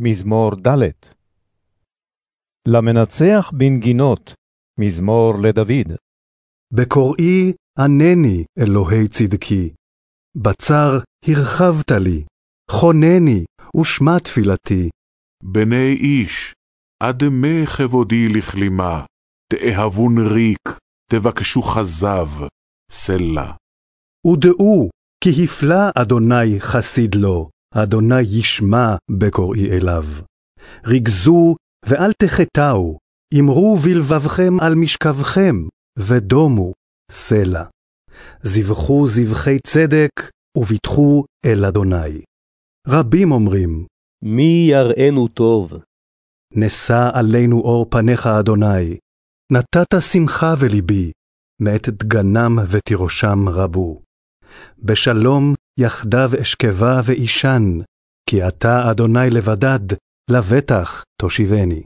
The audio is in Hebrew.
מזמור ד' למנצח בנגינות, מזמור לדוד. בקוראי ענני, אלוהי צדקי. בצר הרחבת לי, חונני, ושמע תפילתי. בני איש, עד מה כבודי לכלימה, תאהבון ריק, תבקשו חזב, סלע. ודעו, כי הפלא אדוני חסיד לו, אדוני ישמע בקוראי אליו. רגזו ואל תחטאו, אמרו בלבבכם על משכבכם, ודומו, סלע. זבחו זבחי צדק, וביטחו אל אדוני. רבים אומרים, מי יראנו טוב? נשא עלינו אור פניך, אדוני. נתת שמחה בלבי, מאת דגנם ותירושם רבו. בשלום יחדיו אשכבה ואישן, כי אתה, אדוני לבדד, לבטח תושיבני.